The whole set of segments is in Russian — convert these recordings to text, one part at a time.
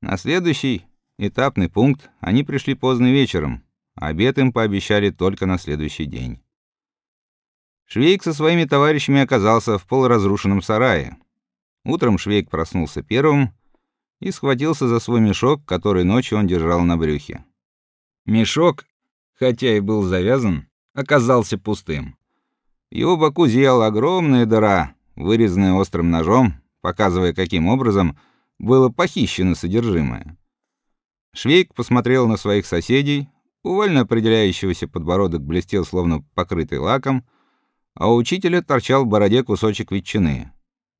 На следующий этапный пункт они пришли поздно вечером. Обед им пообещали только на следующий день. Швейк со своими товарищами оказался в полуразрушенном сарае. Утром Швейк проснулся первым и схватился за свой мешок, который ночью он держал на брюхе. Мешок, хотя и был завязан, оказался пустым. В его боку зияла огромная дыра, вырезанная острым ножом, показывая, каким образом было похищено содержимое. Швейк посмотрел на своих соседей, у вольно определяющегося подбородок блестел словно покрытый лаком, а у учителя торчал в бороде кусочек ветчины.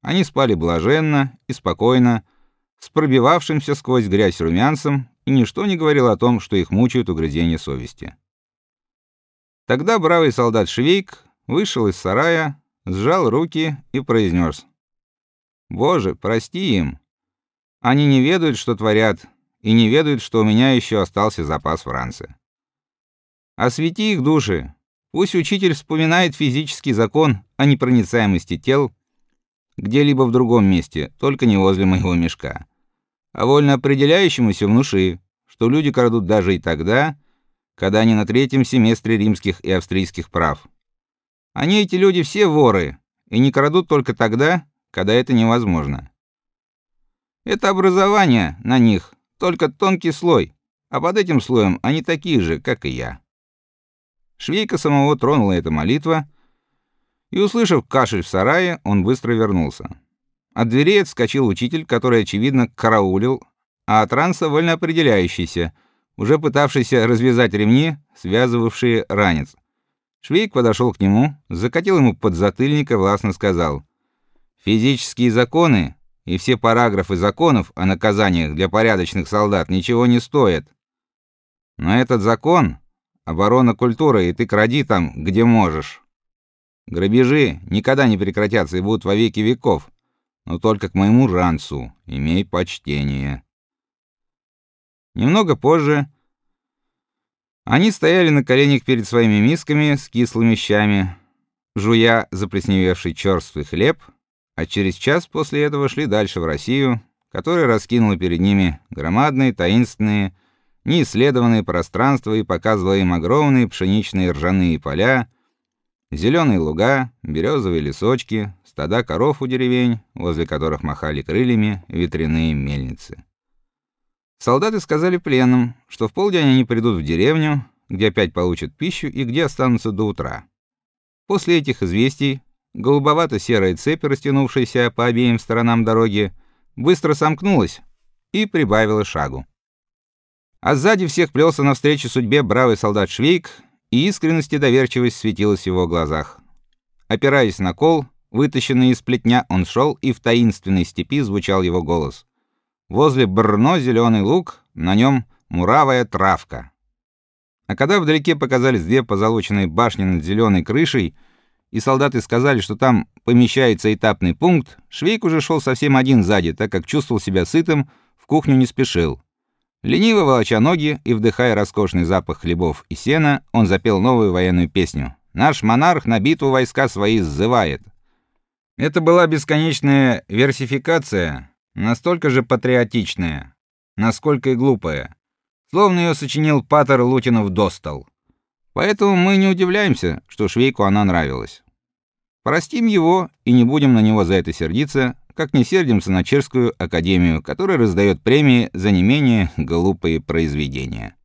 Они спали блаженно и спокойно, с пробивавшимся сквозь грязь румянцем, и ничто не говорило о том, что их мучают угрызения совести. Тогда бравый солдат Швейк вышел из сарая, сжал руки и произнес: "Боже, прости им. Они не ведают, что творят, и не ведают, что у меня еще остался запас Франции. Освети их души. Пусть учитель вспоминает физический закон о непроницаемости тел где-либо в другом месте, только не возле моего мешка. А вольно определяющемуся внуши, что люди крадут даже и тогда, когда они на третьем семестре римских и австрийских прав. Они эти люди все воры и не крадут только тогда, когда это невозможно. Это образование на них только тонкий слой, а под этим слоем они такие же, как и я. Швейка самого тронула эта молитва, и услышав кашель в сарае, он быстро вернулся. От дверей отскочил учитель, который очевидно караулил, а от ранца вольно определяющийся, уже пытавшийся развязать ремни, связывавшие ранец. Швейк подошел к нему, закатил ему подзатыльник и властно сказал: "Физические законы и все параграфы законов о наказаниях для порядочных солдат ничего не стоят. Но этот закон оборона культуры, и ты кради там, где можешь. Грабежи никогда не прекратятся и будут во веков, но только к моему ранцу имей почтение". Немного позже они стояли на коленях перед своими мисками с кислыми щами, жуя заплесневевший черствый хлеб, а через час после этого шли дальше в Россию, которая раскинула перед ними громадные, таинственные, неисследованные пространства и показывала им огромные пшеничные ржаные поля, зеленые луга, березовые лесочки, стада коров у деревень, возле которых махали крыльями ветряные мельницы. Солдаты сказали пленным, что в полдень они придут в деревню, где опять получат пищу и где останутся до утра. После этих известий голубовато-серая цепь, растянувшаяся по обеим сторонам дороги, быстро сомкнулась и прибавила шагу. А сзади всех плелся навстречу судьбе бравый солдат Швейк, и искренность и доверчивость светилась в его глазах. Опираясь на кол, вытащенный из плетня, он шел, и в таинственной степи звучал его голос. Возле Брно зеленый луг, на нем муравая травка. А когда вдалеке показались две позолоченные башни над зеленой крышей, и солдаты сказали, что там помещается этапный пункт, Швейк уже шел совсем один сзади, так как чувствовал себя сытым, в кухню не спешил. Лениво волоча ноги и вдыхая роскошный запах хлебов и сена, он запел новую военную песню. Наш монарх на битву войска свои сзывает. Это была бесконечная версификация настолько же патриотичная, насколько и глупая, словно ее сочинил Патер Лутинов Достал. Поэтому мы не удивляемся, что Швейку она нравилась. Простим его и не будем на него за это сердиться, как не сердимся на Чешскую академию, которая раздает премии за не менее глупые произведения.